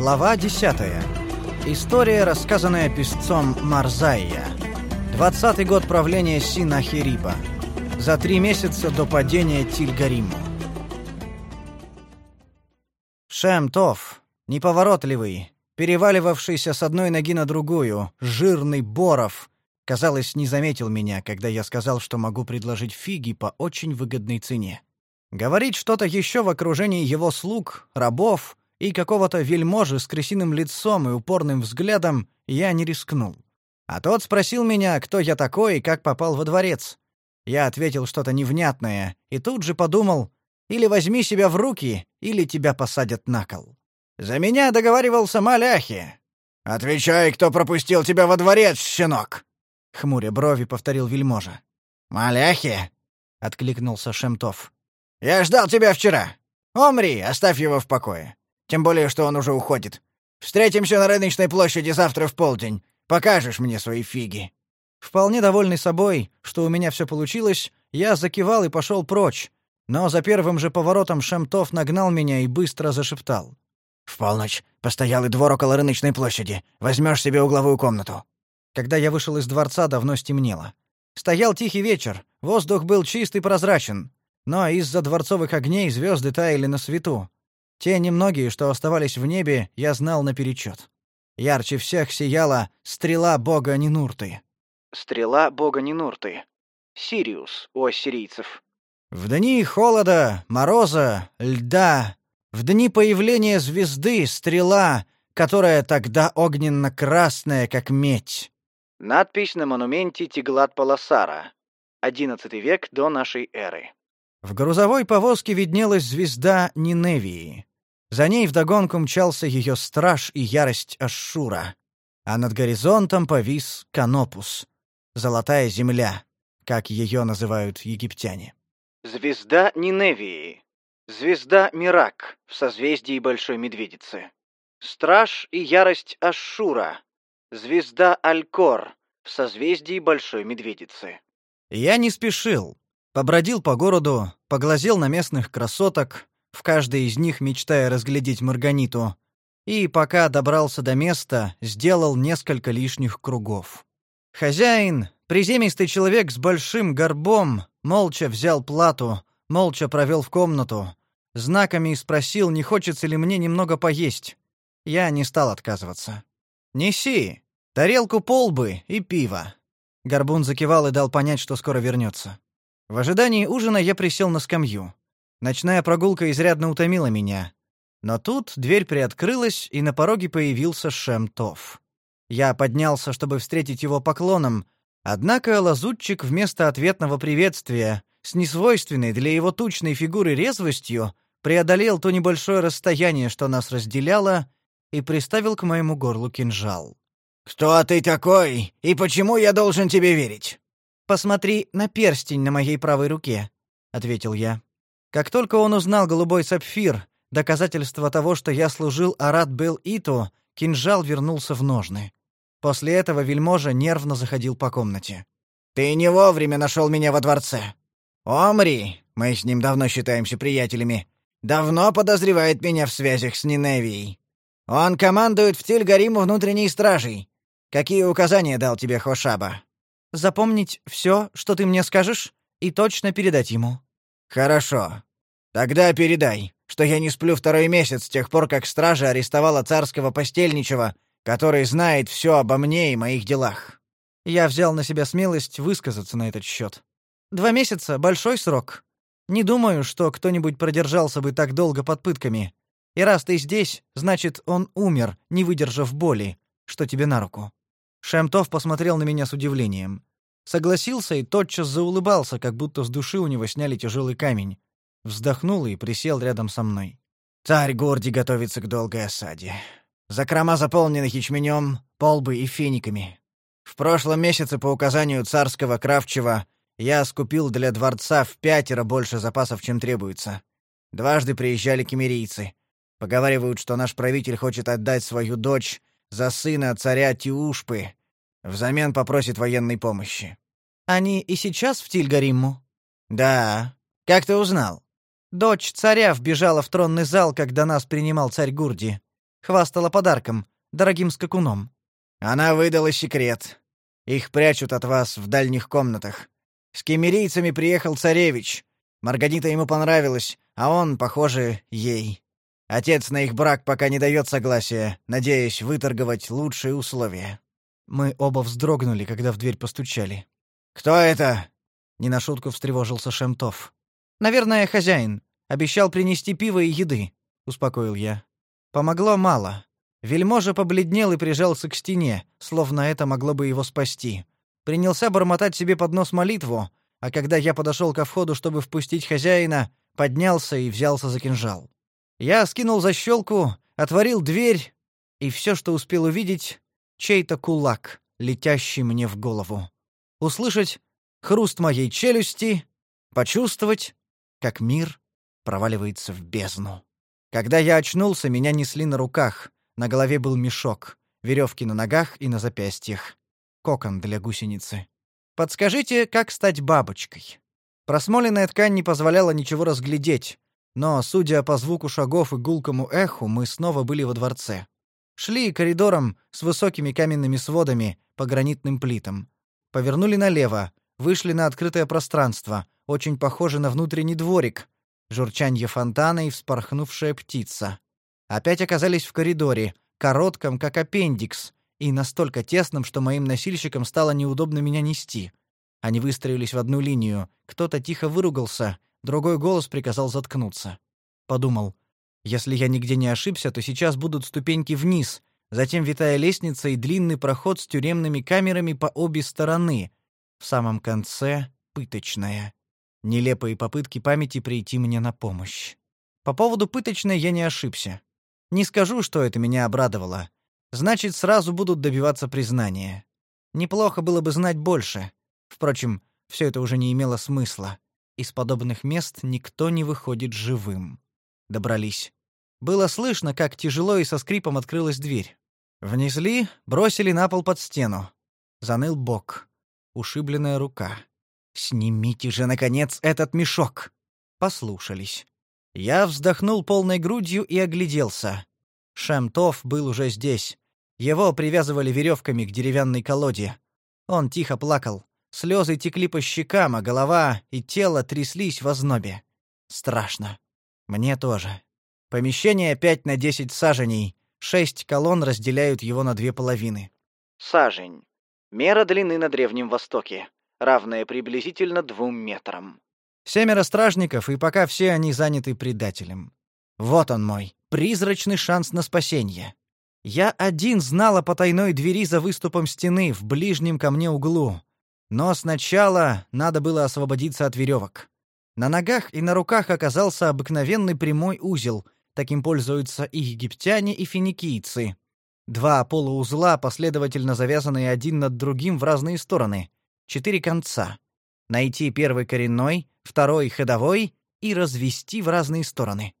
Глава 10. История, рассказанная писцом Марзайя. Двадцатый год правления Синахириба. За три месяца до падения Тильгариму. Шемтов, неповоротливый, переваливавшийся с одной ноги на другую, жирный Боров, казалось, не заметил меня, когда я сказал, что могу предложить фиги по очень выгодной цене. Говорить что-то еще в окружении его слуг, рабов и какого-то вельможи с крысиным лицом и упорным взглядом я не рискнул. А тот спросил меня, кто я такой и как попал во дворец. Я ответил что-то невнятное и тут же подумал, или возьми себя в руки, или тебя посадят на кол. За меня договаривался Маляхи. «Отвечай, кто пропустил тебя во дворец, щенок!» Хмуря брови повторил вельможа. «Маляхи?» — откликнулся Шемтов. «Я ждал тебя вчера. Омри, оставь его в покое. Тем более, что он уже уходит. Встретимся на рыночной площади завтра в полдень. Покажешь мне свои фиги». Вполне довольный собой, что у меня все получилось, я закивал и пошел прочь. Но за первым же поворотом Шемтов нагнал меня и быстро зашептал. «В полночь. Постоялый двор около рыночной площади. Возьмешь себе угловую комнату». Когда я вышел из дворца, давно стемнело. Стоял тихий вечер, воздух был чист и прозрачен но из-за дворцовых огней звезды таяли на свету. Те немногие, что оставались в небе, я знал наперечет. Ярче всех сияла стрела бога Нинурты. Стрела бога Нинурты. Сириус у ассирийцев. В дни холода, мороза, льда, в дни появления звезды стрела, которая тогда огненно-красная, как медь. Надпись на монументе Тиглат-Паласара. XI век до нашей эры. В грузовой повозке виднелась звезда Ниневии. За ней вдогонку мчался ее страж и ярость Ашшура. А над горизонтом повис Канопус — золотая земля, как ее называют египтяне. Звезда Ниневии. Звезда Мирак в созвездии Большой Медведицы. Страж и ярость Ашшура. Звезда Алькор в созвездии Большой Медведицы. Я не спешил, Побродил по городу, поглазел на местных красоток, в каждой из них мечтая разглядеть Марганиту, и пока добрался до места, сделал несколько лишних кругов. Хозяин, приземистый человек с большим горбом, молча взял плату, молча провел в комнату, знаками спросил, не хочется ли мне немного поесть. Я не стал отказываться. «Неси! Тарелку полбы и пиво!» Горбун закивал и дал понять, что скоро вернется. В ожидании ужина я присел на скамью. Ночная прогулка изрядно утомила меня. Но тут дверь приоткрылась, и на пороге появился Шемтов. Я поднялся, чтобы встретить его поклоном, однако лазутчик вместо ответного приветствия, с несвойственной для его тучной фигуры резвостью, преодолел то небольшое расстояние, что нас разделяло, и приставил к моему горлу кинжал. «Кто ты такой, и почему я должен тебе верить?» «Посмотри на перстень на моей правой руке», — ответил я. Как только он узнал голубой сапфир, доказательство того, что я служил Арат Бел Иту, кинжал вернулся в ножны. После этого вельможа нервно заходил по комнате. «Ты не вовремя нашел меня во дворце. Омри, мы с ним давно считаемся приятелями, давно подозревает меня в связях с Ниневией. Он командует в Тильгариму внутренней стражей. Какие указания дал тебе Хошаба?» запомнить все, что ты мне скажешь, и точно передать ему». «Хорошо. Тогда передай, что я не сплю второй месяц с тех пор, как стража арестовала царского постельничего, который знает все обо мне и моих делах». Я взял на себя смелость высказаться на этот счет. «Два месяца — большой срок. Не думаю, что кто-нибудь продержался бы так долго под пытками. И раз ты здесь, значит, он умер, не выдержав боли, что тебе на руку». Шемтов посмотрел на меня с удивлением. Согласился и тотчас заулыбался, как будто с души у него сняли тяжелый камень. Вздохнул и присел рядом со мной. Царь Горди готовится к долгой осаде. Закрома заполнены ячменем, полбы и финиками. В прошлом месяце по указанию царского Кравчева я скупил для дворца в пятеро больше запасов, чем требуется. Дважды приезжали кемерийцы. Поговаривают, что наш правитель хочет отдать свою дочь за сына царя Тиушпы. Взамен попросит военной помощи. Они и сейчас в Тильгаримму? Да. Как ты узнал? Дочь царя вбежала в тронный зал, когда нас принимал царь Гурди. Хвастала подарком, дорогим скакуном. Она выдала секрет. Их прячут от вас в дальних комнатах. С кемерийцами приехал царевич. Маргарита ему понравилась, а он, похоже, ей. Отец на их брак пока не дает согласия, надеясь выторговать лучшие условия. Мы оба вздрогнули, когда в дверь постучали. «Кто это?» — не на шутку встревожился Шемтов. «Наверное, хозяин. Обещал принести пиво и еды», — успокоил я. Помогло мало. Вельможа побледнел и прижался к стене, словно это могло бы его спасти. Принялся бормотать себе под нос молитву, а когда я подошел ко входу, чтобы впустить хозяина, поднялся и взялся за кинжал. Я скинул защелку, отворил дверь, и все, что успел увидеть, чей-то кулак, летящий мне в голову. Услышать хруст моей челюсти, почувствовать, как мир проваливается в бездну. Когда я очнулся, меня несли на руках. На голове был мешок, веревки на ногах и на запястьях. Кокон для гусеницы. Подскажите, как стать бабочкой? Просмоленная ткань не позволяла ничего разглядеть, но, судя по звуку шагов и гулкому эху, мы снова были во дворце. Шли коридором с высокими каменными сводами по гранитным плитам. Повернули налево, вышли на открытое пространство, очень похоже на внутренний дворик, журчанье фонтана и вспорхнувшая птица. Опять оказались в коридоре, коротком, как аппендикс, и настолько тесном, что моим носильщикам стало неудобно меня нести. Они выстроились в одну линию, кто-то тихо выругался, другой голос приказал заткнуться. Подумал, если я нигде не ошибся, то сейчас будут ступеньки вниз, затем витая лестница и длинный проход с тюремными камерами по обе стороны. В самом конце — пыточная. Нелепые попытки памяти прийти мне на помощь. По поводу пыточной я не ошибся. Не скажу, что это меня обрадовало. Значит, сразу будут добиваться признания. Неплохо было бы знать больше. Впрочем, все это уже не имело смысла. Из подобных мест никто не выходит живым. Добрались. Было слышно, как тяжело и со скрипом открылась дверь. Внесли, бросили на пол под стену. Заныл бок. Ушибленная рука. «Снимите же, наконец, этот мешок!» Послушались. Я вздохнул полной грудью и огляделся. Шемтов был уже здесь. Его привязывали веревками к деревянной колоде. Он тихо плакал. Слезы текли по щекам, а голова и тело тряслись в ознобе. Страшно. Мне тоже. Помещение 5 на 10 саженей. Шесть колонн разделяют его на две половины. Сажень. Мера длины на Древнем Востоке, равная приблизительно двум метрам. Семеро стражников, и пока все они заняты предателем. Вот он мой, призрачный шанс на спасение. Я один знал о потайной двери за выступом стены в ближнем ко мне углу. Но сначала надо было освободиться от веревок. На ногах и на руках оказался обыкновенный прямой узел. Таким пользуются и египтяне, и финикийцы. Два полуузла, последовательно завязанные один над другим в разные стороны. Четыре конца. Найти первый коренной, второй ходовой и развести в разные стороны.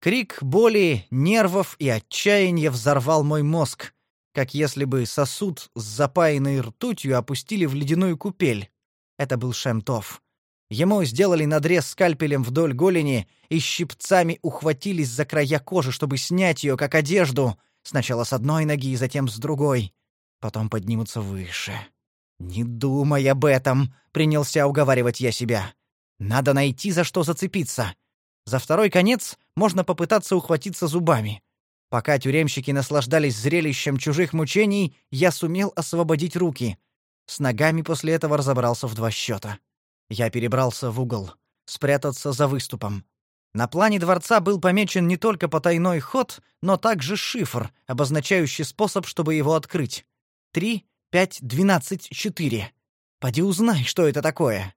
Крик боли, нервов и отчаяния взорвал мой мозг, как если бы сосуд с запаянной ртутью опустили в ледяную купель. Это был Шемтов. Ему сделали надрез скальпелем вдоль голени и щипцами ухватились за края кожи, чтобы снять ее как одежду, сначала с одной ноги, затем с другой. Потом поднимутся выше. «Не думай об этом», — принялся уговаривать я себя. «Надо найти, за что зацепиться. За второй конец можно попытаться ухватиться зубами. Пока тюремщики наслаждались зрелищем чужих мучений, я сумел освободить руки. С ногами после этого разобрался в два счета. Я перебрался в угол, спрятаться за выступом. На плане дворца был помечен не только потайной ход, но также шифр, обозначающий способ, чтобы его открыть. Три, пять, двенадцать, четыре. Поди узнай, что это такое.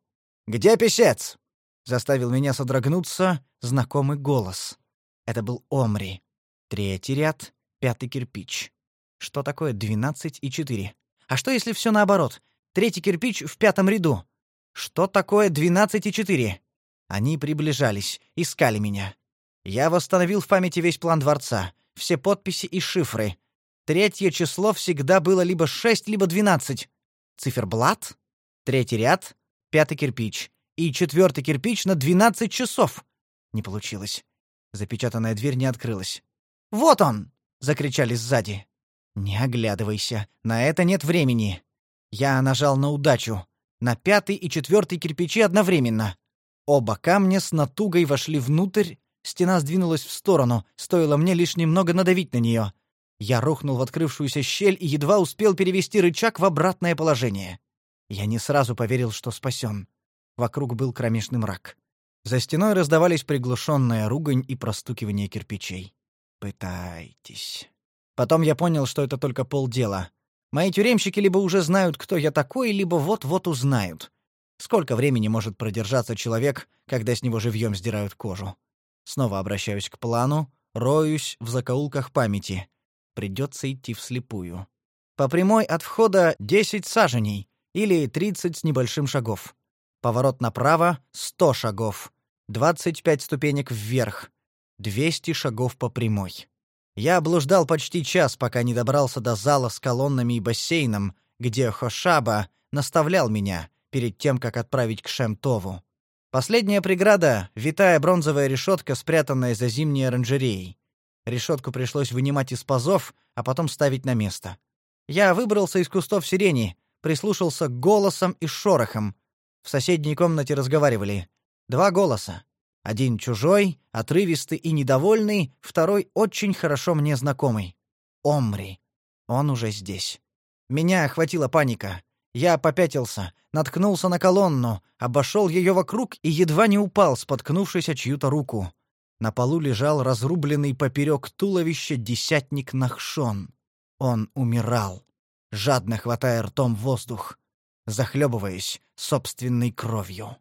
Где писец? Заставил меня содрогнуться знакомый голос. Это был Омри. Третий ряд, пятый кирпич. Что такое двенадцать и четыре? А что если все наоборот? Третий кирпич в пятом ряду. Что такое двенадцать и четыре? Они приближались, искали меня. Я восстановил в памяти весь план дворца, все подписи и шифры. Третье число всегда было либо шесть, либо двенадцать. Циферблат, третий ряд, пятый кирпич и четвертый кирпич на двенадцать часов. Не получилось. Запечатанная дверь не открылась. Вот он. закричали сзади. «Не оглядывайся, на это нет времени!» Я нажал на удачу. На пятый и четвертый кирпичи одновременно. Оба камня с натугой вошли внутрь, стена сдвинулась в сторону, стоило мне лишь немного надавить на нее. Я рухнул в открывшуюся щель и едва успел перевести рычаг в обратное положение. Я не сразу поверил, что спасен. Вокруг был кромешный мрак. За стеной раздавались приглушенная ругань и простукивание кирпичей. «Пытайтесь». Потом я понял, что это только полдела. Мои тюремщики либо уже знают, кто я такой, либо вот-вот узнают. Сколько времени может продержаться человек, когда с него живьем сдирают кожу? Снова обращаюсь к плану, роюсь в закоулках памяти. Придется идти вслепую. По прямой от входа 10 саженей или 30 с небольшим шагов. Поворот направо — 100 шагов. 25 ступенек вверх. 200 шагов по прямой. Я блуждал почти час, пока не добрался до зала с колоннами и бассейном, где Хошаба наставлял меня перед тем, как отправить к Шемтову. Последняя преграда — витая бронзовая решетка, спрятанная за зимней оранжереей. Решетку пришлось вынимать из пазов, а потом ставить на место. Я выбрался из кустов сирени, прислушался к голосам и шорохам. В соседней комнате разговаривали. Два голоса. Один чужой, отрывистый и недовольный, второй очень хорошо мне знакомый. Омри. Он уже здесь. Меня охватила паника. Я попятился, наткнулся на колонну, обошел ее вокруг и едва не упал, споткнувшись о чью-то руку. На полу лежал разрубленный поперек туловища десятник Нахшон. Он умирал, жадно хватая ртом воздух, захлебываясь собственной кровью.